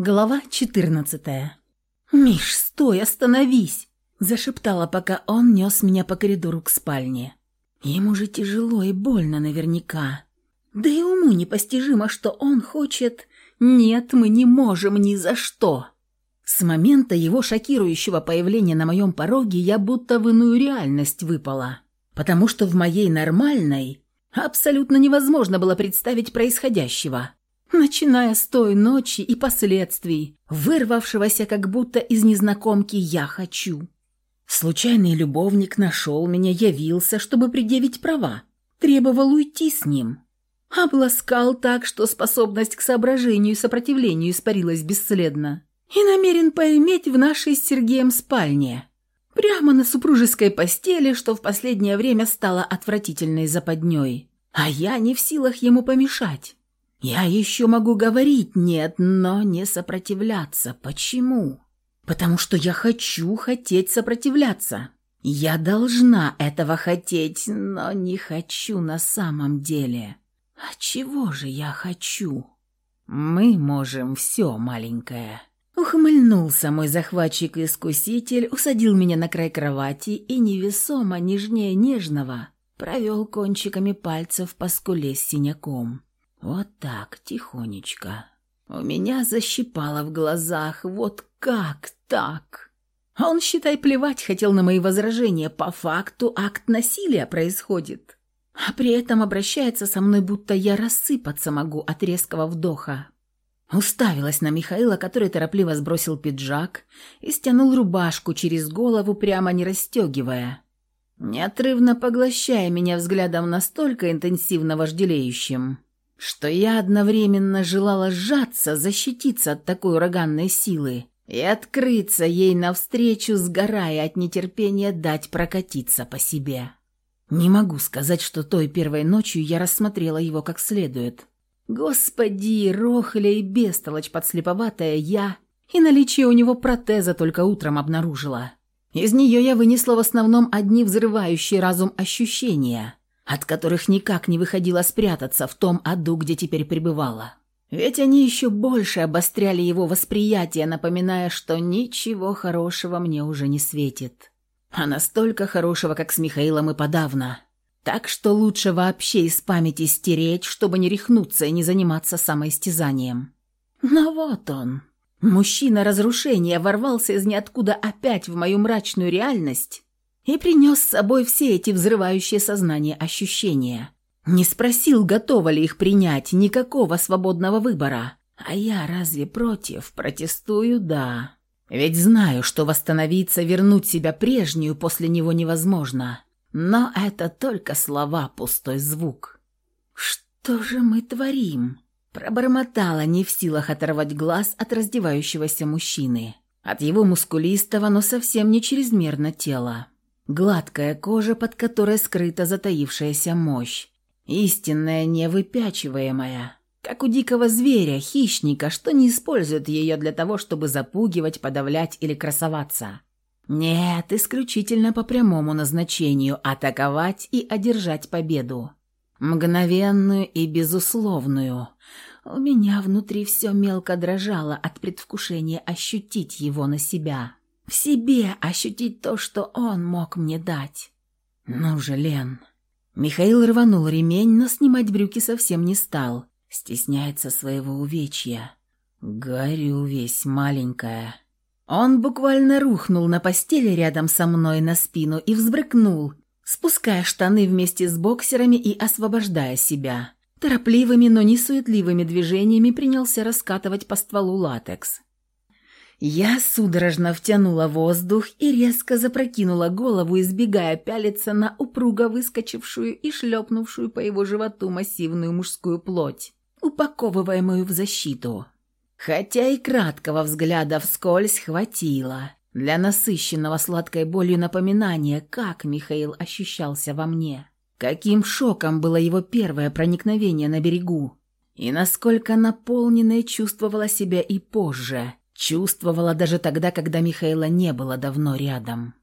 Глава 14 «Миш, стой, остановись!» – зашептала, пока он нес меня по коридору к спальне. Ему же тяжело и больно наверняка. Да и уму непостижимо, что он хочет... Нет, мы не можем ни за что. С момента его шокирующего появления на моем пороге я будто в иную реальность выпала. Потому что в моей нормальной абсолютно невозможно было представить происходящего начиная с той ночи и последствий, вырвавшегося как будто из незнакомки «я хочу». Случайный любовник нашел меня, явился, чтобы предъявить права, требовал уйти с ним. Обласкал так, что способность к соображению и сопротивлению испарилась бесследно. И намерен поиметь в нашей с Сергеем спальне. Прямо на супружеской постели, что в последнее время стало отвратительной западней. А я не в силах ему помешать. Я еще могу говорить «нет», но не сопротивляться. Почему? Потому что я хочу хотеть сопротивляться. Я должна этого хотеть, но не хочу на самом деле. А чего же я хочу? Мы можем все, маленькая. Ухмыльнулся мой захватчик-искуситель, усадил меня на край кровати и невесомо, нежнее нежного, провел кончиками пальцев по скуле с синяком. Вот так, тихонечко. У меня защипало в глазах. Вот как так? А он, считай, плевать хотел на мои возражения. По факту акт насилия происходит. А при этом обращается со мной, будто я рассыпаться могу от резкого вдоха. Уставилась на Михаила, который торопливо сбросил пиджак и стянул рубашку через голову, прямо не расстегивая, неотрывно поглощая меня взглядом настолько интенсивно вожделеющим, что я одновременно желала сжаться, защититься от такой ураганной силы и открыться ей навстречу, сгорая от нетерпения дать прокатиться по себе. Не могу сказать, что той первой ночью я рассмотрела его как следует. Господи, рохля и бестолочь подслеповатая я, и наличие у него протеза только утром обнаружила. Из нее я вынесла в основном одни взрывающие разум ощущения – от которых никак не выходило спрятаться в том аду, где теперь пребывала. Ведь они еще больше обостряли его восприятие, напоминая, что ничего хорошего мне уже не светит. А настолько хорошего, как с Михаилом и подавно. Так что лучше вообще из памяти стереть, чтобы не рехнуться и не заниматься самоистязанием. Но вот он. Мужчина разрушения ворвался из ниоткуда опять в мою мрачную реальность и принес с собой все эти взрывающие сознание ощущения. Не спросил, готова ли их принять, никакого свободного выбора. А я разве против? Протестую, да. Ведь знаю, что восстановиться, вернуть себя прежнюю после него невозможно. Но это только слова, пустой звук. «Что же мы творим?» Пробормотала, не в силах оторвать глаз от раздевающегося мужчины. От его мускулистого, но совсем не чрезмерно тела. Гладкая кожа, под которой скрыта затаившаяся мощь. Истинная, невыпячиваемая. Как у дикого зверя, хищника, что не использует ее для того, чтобы запугивать, подавлять или красоваться. Нет, исключительно по прямому назначению – атаковать и одержать победу. Мгновенную и безусловную. У меня внутри все мелко дрожало от предвкушения ощутить его на себя в себе ощутить то, что он мог мне дать. Ну же, Лен. Михаил рванул ремень, но снимать брюки совсем не стал. Стесняется своего увечья. Горю весь, маленькая. Он буквально рухнул на постели рядом со мной на спину и взбрыкнул, спуская штаны вместе с боксерами и освобождая себя. Торопливыми, но не суетливыми движениями принялся раскатывать по стволу латекс. Я судорожно втянула воздух и резко запрокинула голову, избегая пялиться на упруго выскочившую и шлепнувшую по его животу массивную мужскую плоть, упаковываемую в защиту. Хотя и краткого взгляда вскользь хватило для насыщенного сладкой болью напоминания, как Михаил ощущался во мне. Каким шоком было его первое проникновение на берегу, и насколько наполненной чувствовала себя и позже, Чувствовала даже тогда, когда Михаила не было давно рядом.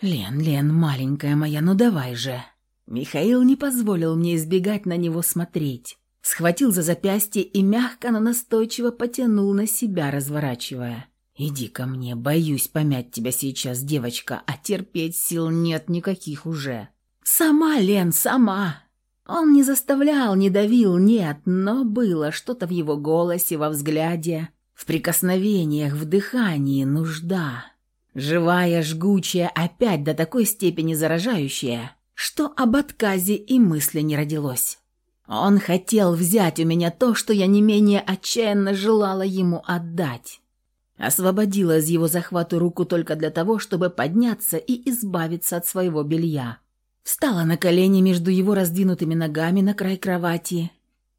«Лен, Лен, маленькая моя, ну давай же!» Михаил не позволил мне избегать на него смотреть. Схватил за запястье и мягко, но настойчиво потянул на себя, разворачивая. «Иди ко мне, боюсь помять тебя сейчас, девочка, а терпеть сил нет никаких уже». «Сама, Лен, сама!» Он не заставлял, не давил, нет, но было что-то в его голосе, во взгляде, в прикосновениях, в дыхании, нужда. Живая, жгучая, опять до такой степени заражающая, что об отказе и мысли не родилось. Он хотел взять у меня то, что я не менее отчаянно желала ему отдать. Освободила из его захвата руку только для того, чтобы подняться и избавиться от своего белья. Встала на колени между его раздвинутыми ногами на край кровати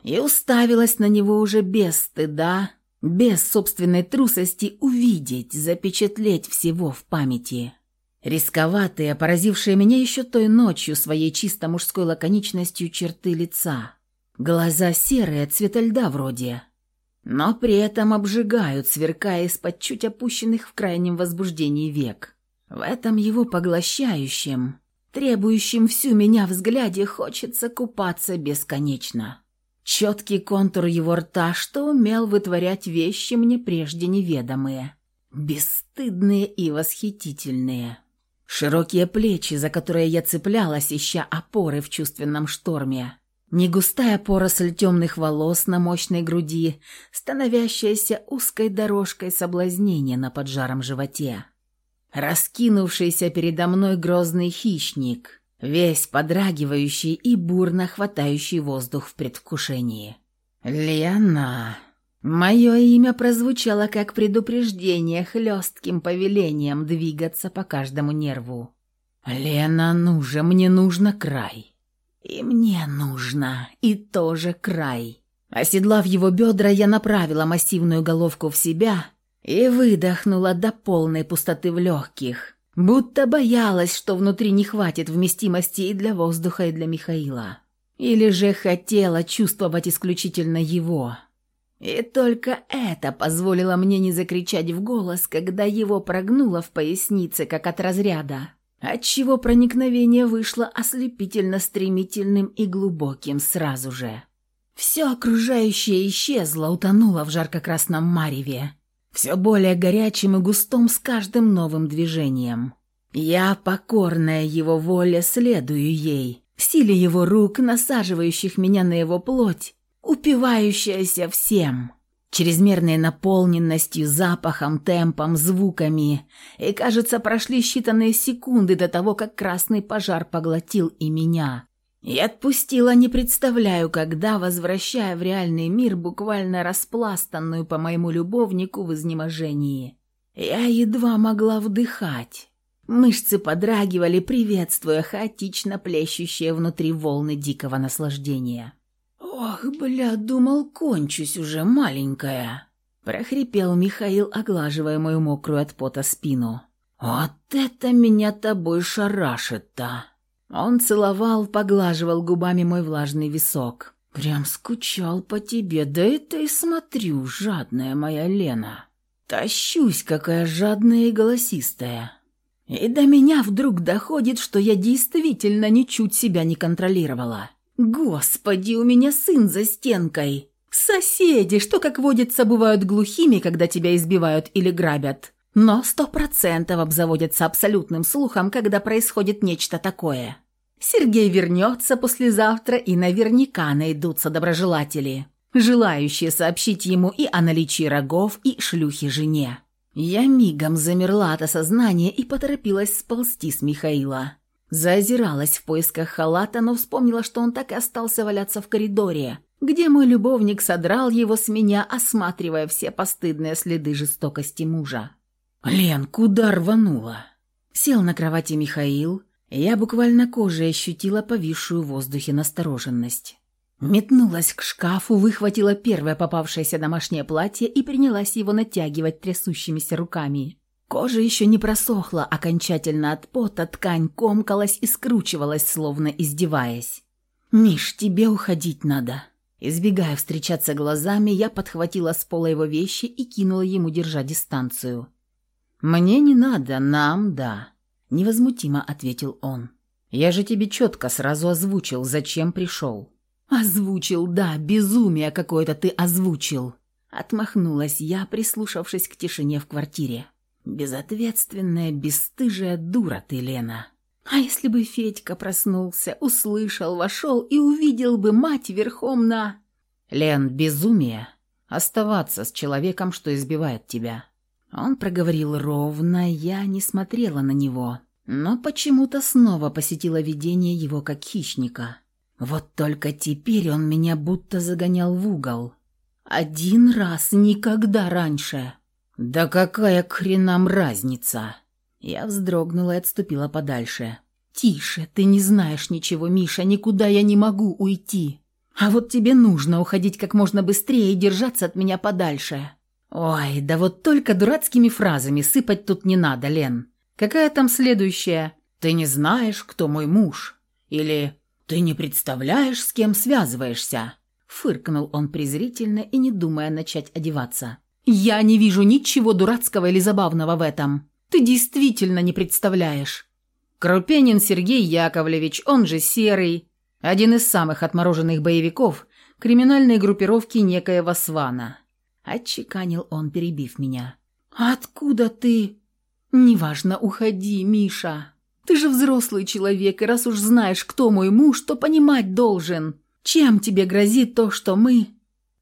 и уставилась на него уже без стыда, без собственной трусости увидеть, запечатлеть всего в памяти. Рисковатые, поразившие меня еще той ночью своей чисто мужской лаконичностью черты лица. Глаза серые, цвета льда вроде – но при этом обжигают, сверкая из-под чуть опущенных в крайнем возбуждении век. В этом его поглощающем, требующем всю меня взгляде хочется купаться бесконечно. Четкий контур его рта, что умел вытворять вещи мне прежде неведомые, бесстыдные и восхитительные. Широкие плечи, за которые я цеплялась, ища опоры в чувственном шторме, Негустая поросль темных волос на мощной груди, становящаяся узкой дорожкой соблазнения на поджаром животе. Раскинувшийся передо мной грозный хищник, весь подрагивающий и бурно хватающий воздух в предвкушении. «Лена!» Мое имя прозвучало как предупреждение хлестким повелением двигаться по каждому нерву. «Лена, ну же, мне нужно край!» И мне нужно, и тоже край. Оседлав его бедра, я направила массивную головку в себя и выдохнула до полной пустоты в легких, будто боялась, что внутри не хватит вместимости и для воздуха, и для Михаила. Или же хотела чувствовать исключительно его. И только это позволило мне не закричать в голос, когда его прогнуло в пояснице, как от разряда отчего проникновение вышло ослепительно стремительным и глубоким сразу же. Все окружающее исчезло, утонуло в жарко-красном мареве, все более горячим и густом с каждым новым движением. Я, покорная его воле, следую ей, силе его рук, насаживающих меня на его плоть, упивающаяся всем чрезмерной наполненностью, запахом, темпом, звуками. И, кажется, прошли считанные секунды до того, как красный пожар поглотил и меня. И отпустила, не представляю, когда, возвращая в реальный мир буквально распластанную по моему любовнику в изнеможении. Я едва могла вдыхать. Мышцы подрагивали, приветствуя хаотично плещущие внутри волны дикого наслаждения. «Ох, бля, думал, кончусь уже, маленькая!» прохрипел Михаил, оглаживая мою мокрую от пота спину. «Вот это меня тобой шарашит-то!» Он целовал, поглаживал губами мой влажный висок. «Прям скучал по тебе, да и смотрю, жадная моя Лена. Тащусь, какая жадная и голосистая. И до меня вдруг доходит, что я действительно ничуть себя не контролировала. «Господи, у меня сын за стенкой! Соседи, что, как водится, бывают глухими, когда тебя избивают или грабят, но сто процентов обзаводятся абсолютным слухом, когда происходит нечто такое. Сергей вернется послезавтра, и наверняка найдутся доброжелатели, желающие сообщить ему и о наличии рогов, и шлюхи жене». Я мигом замерла от осознания и поторопилась сползти с Михаила. Заозиралась в поисках халата, но вспомнила, что он так и остался валяться в коридоре, где мой любовник содрал его с меня, осматривая все постыдные следы жестокости мужа. «Лен, куда рванула?» Сел на кровати Михаил, я буквально кожей ощутила повисшую в воздухе настороженность. Метнулась к шкафу, выхватила первое попавшееся домашнее платье и принялась его натягивать трясущимися руками. Кожа еще не просохла окончательно от пота, ткань комкалась и скручивалась, словно издеваясь. «Миш, тебе уходить надо». Избегая встречаться глазами, я подхватила с пола его вещи и кинула ему, держа дистанцию. «Мне не надо, нам да», — невозмутимо ответил он. «Я же тебе четко сразу озвучил, зачем пришел. Озвучил, да, безумие какое-то ты озвучил. Отмахнулась я, прислушавшись к тишине в квартире. Безответственная, бесстыжая дура ты, Лена. А если бы Федька проснулся, услышал, вошел и увидел бы мать верхом на... Лен, безумие. Оставаться с человеком, что избивает тебя. Он проговорил ровно, я не смотрела на него, но почему-то снова посетило видение его как хищника. Вот только теперь он меня будто загонял в угол. Один раз, никогда раньше. Да какая к хренам разница? Я вздрогнула и отступила подальше. «Тише, ты не знаешь ничего, Миша, никуда я не могу уйти. А вот тебе нужно уходить как можно быстрее и держаться от меня подальше». «Ой, да вот только дурацкими фразами сыпать тут не надо, Лен. Какая там следующая? Ты не знаешь, кто мой муж? Или «Ты не представляешь, с кем связываешься!» Фыркнул он презрительно и не думая начать одеваться. «Я не вижу ничего дурацкого или забавного в этом. Ты действительно не представляешь!» Крупенин Сергей Яковлевич, он же Серый, один из самых отмороженных боевиков криминальной группировки некоего Свана. Отчеканил он, перебив меня. «Откуда ты?» «Неважно, уходи, Миша!» Ты же взрослый человек, и раз уж знаешь, кто мой муж, то понимать должен. Чем тебе грозит то, что мы...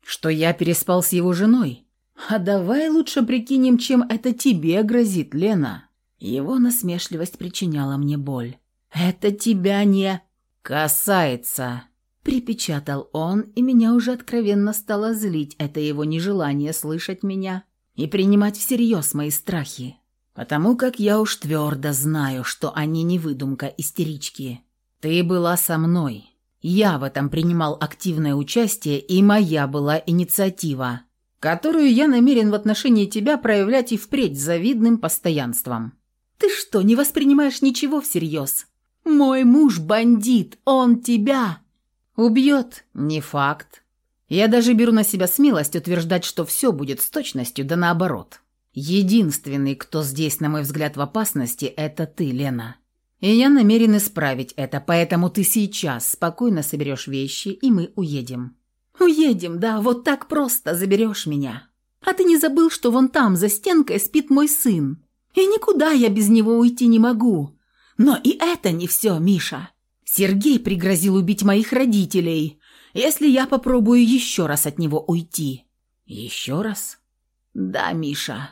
Что я переспал с его женой? А давай лучше прикинем, чем это тебе грозит, Лена. Его насмешливость причиняла мне боль. Это тебя не... касается. Припечатал он, и меня уже откровенно стало злить это его нежелание слышать меня и принимать всерьез мои страхи. Потому как я уж твердо знаю, что они не выдумка истерички. Ты была со мной. Я в этом принимал активное участие, и моя была инициатива, которую я намерен в отношении тебя проявлять и впредь завидным постоянством. Ты что, не воспринимаешь ничего всерьез? Мой муж бандит, он тебя убьет, не факт. Я даже беру на себя смелость утверждать, что все будет с точностью, да наоборот. Единственный, кто здесь, на мой взгляд, в опасности, это ты, Лена. И я намерен исправить это, поэтому ты сейчас спокойно соберешь вещи, и мы уедем. Уедем, да, вот так просто заберешь меня. А ты не забыл, что вон там, за стенкой, спит мой сын? И никуда я без него уйти не могу. Но и это не все, Миша. Сергей пригрозил убить моих родителей, если я попробую еще раз от него уйти. Еще раз? Да, Миша,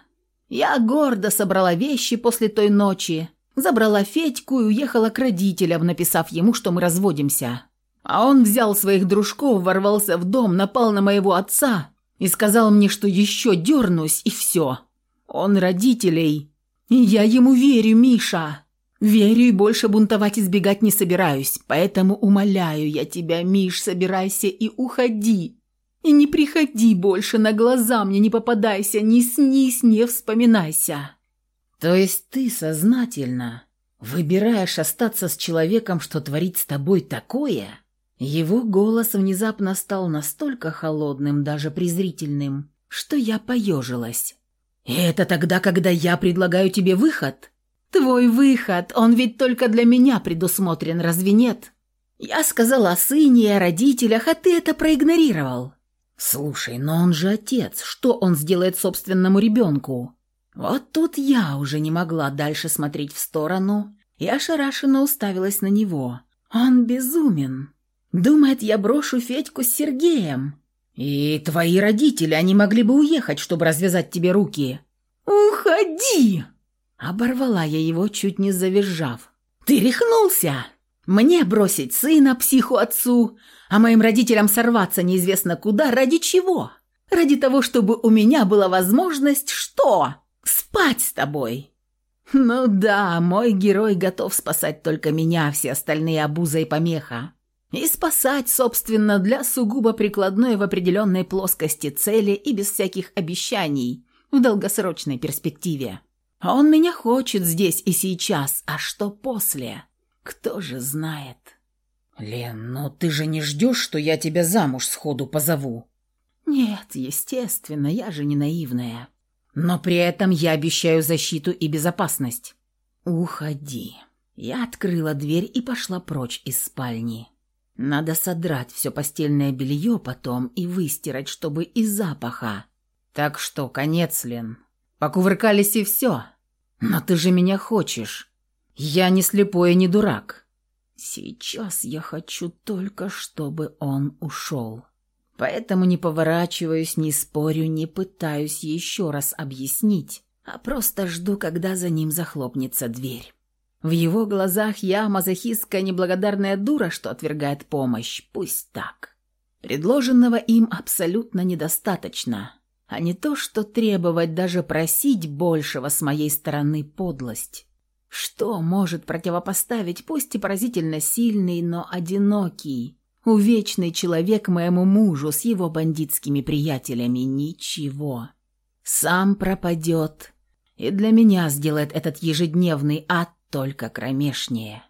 я гордо собрала вещи после той ночи, забрала Федьку и уехала к родителям, написав ему, что мы разводимся. А он взял своих дружков, ворвался в дом, напал на моего отца и сказал мне, что еще дернусь, и все. Он родителей. И я ему верю, Миша. Верю и больше бунтовать и сбегать не собираюсь, поэтому умоляю я тебя, Миш, собирайся и уходи. И не приходи больше на глаза мне, не попадайся, не снись, не вспоминайся. То есть ты сознательно выбираешь остаться с человеком, что творит с тобой такое? Его голос внезапно стал настолько холодным, даже презрительным, что я поежилась. И это тогда, когда я предлагаю тебе выход? Твой выход, он ведь только для меня предусмотрен, разве нет? Я сказала о сыне и о родителях, а ты это проигнорировал. «Слушай, но он же отец. Что он сделает собственному ребенку?» Вот тут я уже не могла дальше смотреть в сторону и ошарашенно уставилась на него. «Он безумен. Думает, я брошу Федьку с Сергеем. И твои родители, они могли бы уехать, чтобы развязать тебе руки». «Уходи!» Оборвала я его, чуть не завизжав. «Ты рехнулся? Мне бросить сына психу отцу, а моим родителям сорваться неизвестно куда, ради чего? Ради того, чтобы у меня была возможность что? Спать с тобой. Ну да, мой герой готов спасать только меня, все остальные обуза и помеха. И спасать, собственно, для сугубо прикладной в определенной плоскости цели и без всяких обещаний в долгосрочной перспективе. Он меня хочет здесь и сейчас, а что после? Кто же знает? «Лен, но ты же не ждешь, что я тебя замуж сходу позову?» «Нет, естественно, я же не наивная. Но при этом я обещаю защиту и безопасность». «Уходи». Я открыла дверь и пошла прочь из спальни. Надо содрать все постельное белье потом и выстирать, чтобы и запаха. Так что, конец, Лен. Покувыркались и все. Но ты же меня хочешь. Я не слепой и не дурак. Сейчас я хочу только, чтобы он ушел. Поэтому не поворачиваюсь, не спорю, не пытаюсь еще раз объяснить, а просто жду, когда за ним захлопнется дверь. В его глазах я мазохистская неблагодарная дура, что отвергает помощь. Пусть так. Предложенного им абсолютно недостаточно, а не то, что требовать, даже просить большего с моей стороны подлость. Что может противопоставить, пусть и поразительно сильный, но одинокий, увечный человек моему мужу с его бандитскими приятелями? Ничего. Сам пропадет, и для меня сделает этот ежедневный ад только кромешнее.